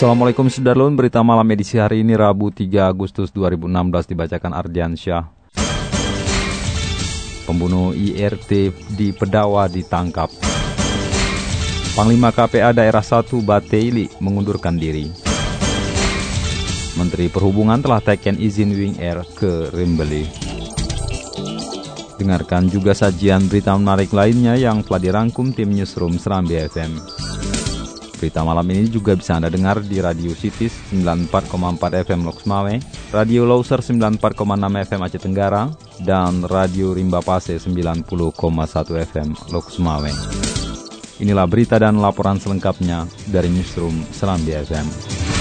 Assalamualaikum Sudarlun, berita malam edisi hari ini Rabu 3 Agustus 2016 dibacakan Ardian Syah. Pembunuh IRT di Pedawa ditangkap. Panglima KPA Daerah 1 Bateili mengundurkan diri. Menteri Perhubungan telah teken izin Wing Air ke Rimbeli. Dengarkan juga sajian berita menarik lainnya yang telah dirangkum tim Newsroom Serambi FM. Berita malam ini juga bisa Anda dengar di Radio Cities 94,4 FM Loks Radio Loser 94,6 FM Aceh Tenggara, dan Radio Rimba Pase 90,1 FM Loks. Inilah berita dan laporan selengkapnya dari Newsroom Serambi FM.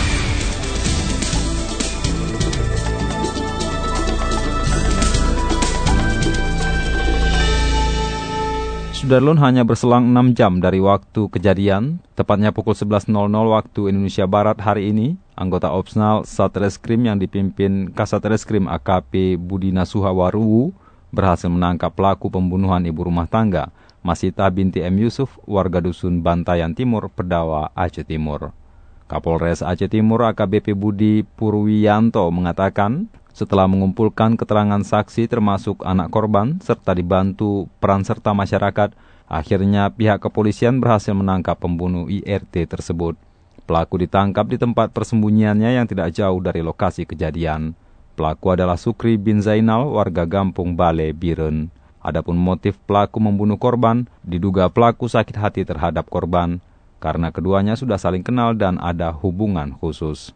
Sudarlun hanya berselang 6 jam dari waktu kejadian, tepatnya pukul 11.00 waktu Indonesia Barat hari ini, anggota Opsnal Satreskrim yang dipimpin Kasatreskrim AKP Budi Nasuhawaruwu berhasil menangkap pelaku pembunuhan ibu rumah tangga, Masita binti M. Yusuf, warga dusun Bantayan Timur, Pedawa, Aceh Timur. Kapolres Aceh Timur AKBP Budi Purwiyanto mengatakan, setelah mengumpulkan keterangan saksi termasuk anak korban serta dibantu peran serta masyarakat, akhirnya pihak kepolisian berhasil menangkap pembunuh IRT tersebut. Pelaku ditangkap di tempat persembunyiannya yang tidak jauh dari lokasi kejadian. Pelaku adalah Sukri bin Zainal, warga Gampung Bale, Biren. Adapun motif pelaku membunuh korban, diduga pelaku sakit hati terhadap korban, karena keduanya sudah saling kenal dan ada hubungan khusus.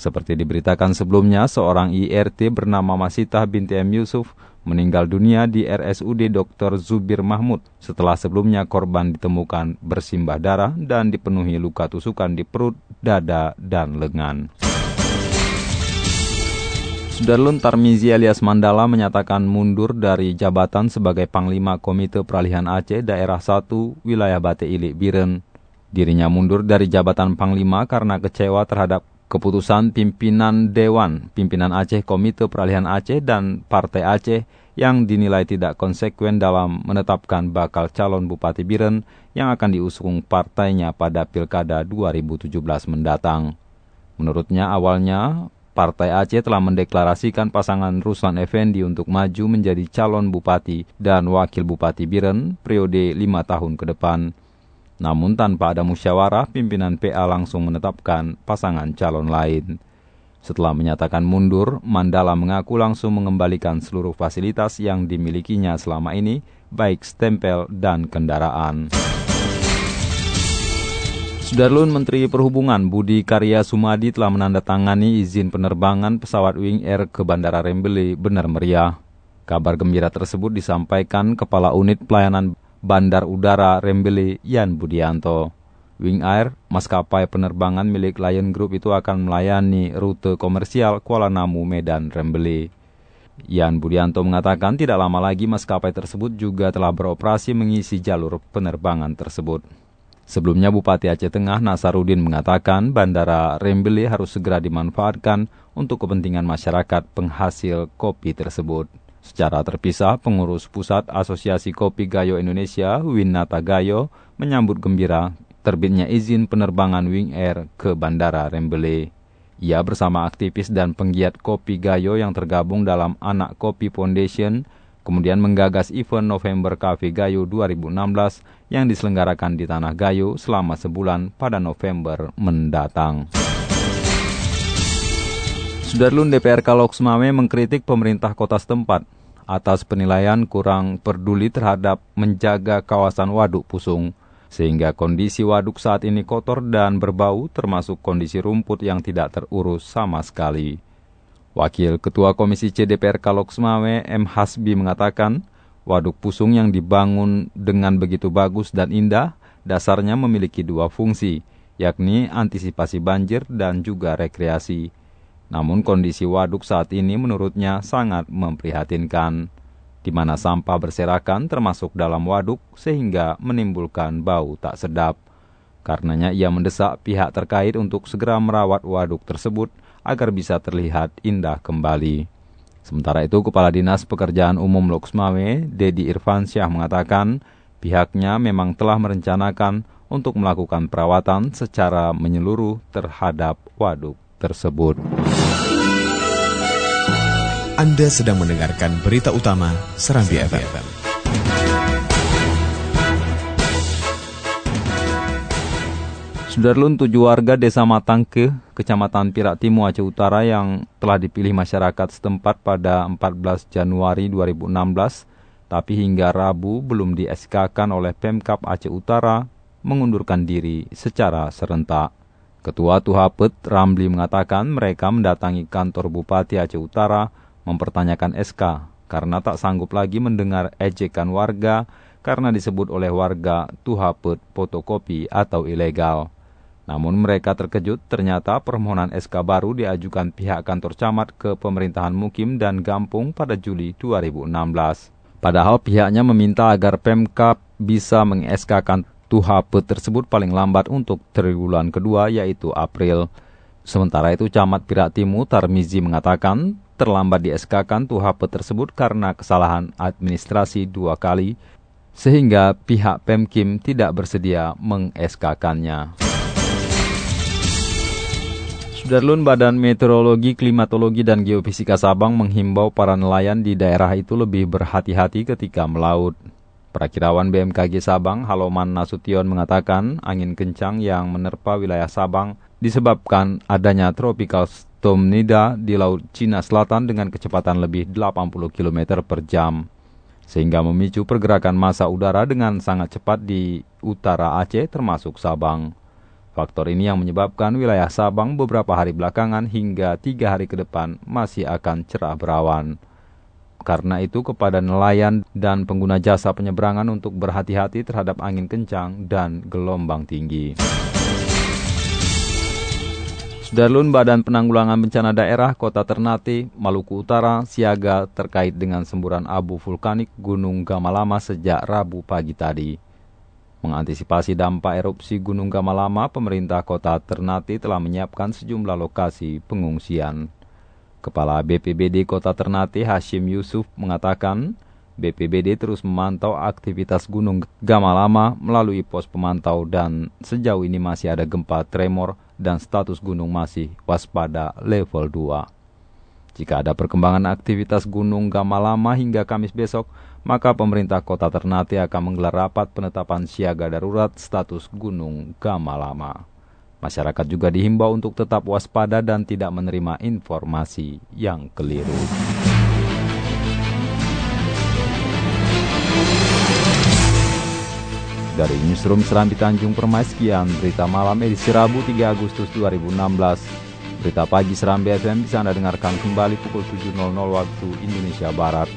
Seperti diberitakan sebelumnya, seorang IRT bernama Masitah binti M. Yusuf meninggal dunia di RSUD Dr. Zubir Mahmud setelah sebelumnya korban ditemukan bersimbah darah dan dipenuhi luka tusukan di perut, dada, dan lengan. Sudarlun Tarmizi alias Mandala menyatakan mundur dari jabatan sebagai Panglima Komite Peralihan Aceh Daerah 1 Wilayah Bate Ilik Biren. Dirinya mundur dari jabatan Panglima karena kecewa terhadap keputusan pimpinan Dewan Pimpinan Aceh Komite Peralihan Aceh dan Partai Aceh yang dinilai tidak konsekuen dalam menetapkan bakal calon Bupati Biren yang akan diusung partainya pada Pilkada 2017 mendatang. Menurutnya awalnya Partai Aceh telah mendeklarasikan pasangan Ruslan Effendi untuk maju menjadi calon bupati dan wakil bupati Biren periode lima tahun ke depan. Namun tanpa ada musyawarah, pimpinan PA langsung menetapkan pasangan calon lain. Setelah menyatakan mundur, Mandala mengaku langsung mengembalikan seluruh fasilitas yang dimilikinya selama ini, baik stempel dan kendaraan. Sudarlun Menteri Perhubungan Budi Karya Sumadi telah menandatangani izin penerbangan pesawat Wing Air ke Bandara Rembele benar meriah. Kabar gembira tersebut disampaikan Kepala Unit Pelayanan Bandar Udara Rembele Yan Budianto. Wing Air, maskapai penerbangan milik Lion Group itu akan melayani rute komersial Kuala Namu, Medan, Rembele. Yan Budianto mengatakan tidak lama lagi maskapai tersebut juga telah beroperasi mengisi jalur penerbangan tersebut. Sebelumnya Bupati Aceh Tengah Nasarudin mengatakan bandara Rembele harus segera dimanfaatkan untuk kepentingan masyarakat penghasil kopi tersebut. Secara terpisah, pengurus pusat Asosiasi Kopi Gayo Indonesia, Winata Gayo, menyambut gembira terbitnya izin penerbangan Wing Air ke Bandara Rembele. Ia bersama aktivis dan penggiat kopi Gayo yang tergabung dalam Anak Kopi Foundation, kemudian menggagas event November Cafe Gayo 2016 yang diselenggarakan di Tanah Gayo selama sebulan pada November mendatang. Sudarlun DPR Kalok Sumame mengkritik pemerintah kota setempat atas penilaian kurang peduli terhadap menjaga kawasan waduk pusung, sehingga kondisi waduk saat ini kotor dan berbau termasuk kondisi rumput yang tidak terurus sama sekali. Wakil Ketua Komisi C DPR Kalok Sumame M. Hasbi mengatakan, waduk pusung yang dibangun dengan begitu bagus dan indah dasarnya memiliki dua fungsi, yakni antisipasi banjir dan juga rekreasi. Namun kondisi waduk saat ini menurutnya sangat memprihatinkan, di mana sampah berserakan termasuk dalam waduk sehingga menimbulkan bau tak sedap. Karenanya ia mendesak pihak terkait untuk segera merawat waduk tersebut agar bisa terlihat indah kembali. Sementara itu, Kepala Dinas Pekerjaan Umum Loksmawe, Dedi Irfansyah mengatakan pihaknya memang telah merencanakan untuk melakukan perawatan secara menyeluruh terhadap waduk tersebut. Anda sedang mendengarkan berita utama Serambi, Serambi FM. Sudarlun tujuh warga desa Matangke, kecamatan Pirak Timur Aceh Utara yang telah dipilih masyarakat setempat pada 14 Januari 2016, tapi hingga Rabu belum di kan oleh Pemkap Aceh Utara mengundurkan diri secara serentak. Ketua Tuhapet Ramli mengatakan mereka mendatangi kantor Bupati Aceh Utara mempertanyakan SK karena tak sanggup lagi mendengar ejekan warga karena disebut oleh warga Tuhapet fotokopi atau ilegal. Namun mereka terkejut ternyata permohonan SK baru diajukan pihak kantor camat ke pemerintahan Mukim dan Gampung pada Juli 2016. Padahal pihaknya meminta agar Pemkap bisa mengeskakan Tuhapet tersebut paling lambat untuk triwulan kedua yaitu April. Sementara itu Camat Pirak Timu Tarmizi mengatakan terlambat dieskakan Tuhapet tersebut karena kesalahan administrasi dua kali sehingga pihak Pemkim tidak bersedia mengeskakannya. Sudarlun Badan Meteorologi, Klimatologi, dan Geofisika Sabang menghimbau para nelayan di daerah itu lebih berhati-hati ketika melaut. Perakirawan BMKG Sabang, Haloman Nasution mengatakan angin kencang yang menerpa wilayah Sabang disebabkan adanya tropical storm Nida di Laut Cina Selatan dengan kecepatan lebih 80 km per jam, sehingga memicu pergerakan massa udara dengan sangat cepat di utara Aceh termasuk Sabang. Faktor ini yang menyebabkan wilayah Sabang beberapa hari belakangan hingga tiga hari ke depan masih akan cerah berawan. Karena itu kepada nelayan dan pengguna jasa penyeberangan untuk berhati-hati terhadap angin kencang dan gelombang tinggi. Darlun Badan Penanggulangan Bencana Daerah Kota Ternate, Maluku Utara, siaga terkait dengan semburan abu vulkanik Gunung Gamalama sejak Rabu pagi tadi. Mengantisipasi dampak erupsi Gunung Gamalama, pemerintah kota Ternate telah menyiapkan sejumlah lokasi pengungsian. Kepala BPBD Kota Ternate Hashim Yusuf mengatakan, BPBD terus memantau aktivitas Gunung Gamalama melalui pos pemantau dan sejauh ini masih ada gempa tremor dan status gunung masih waspada level 2. Jika ada perkembangan aktivitas Gunung Gamalama hingga Kamis besok, maka pemerintah kota Ternate akan menggelar rapat penetapan siaga darurat status Gunung Gamalama. Masyarakat juga dihimbau untuk tetap waspada dan tidak menerima informasi yang keliru. Dari Newsroom Serambi Tanjung Permai, sekian berita malam edisi Rabu 3 Agustus 2016. Berita pagi Serambi FM bisa Anda dengarkan kembali pukul 7.00 waktu Indonesia Barat.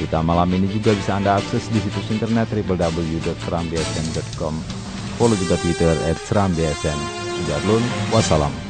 Berita malam ini juga bisa Anda akses di situs internet www.serambifm.com. Follow juga Twitter at Serambi Sudah wassalam.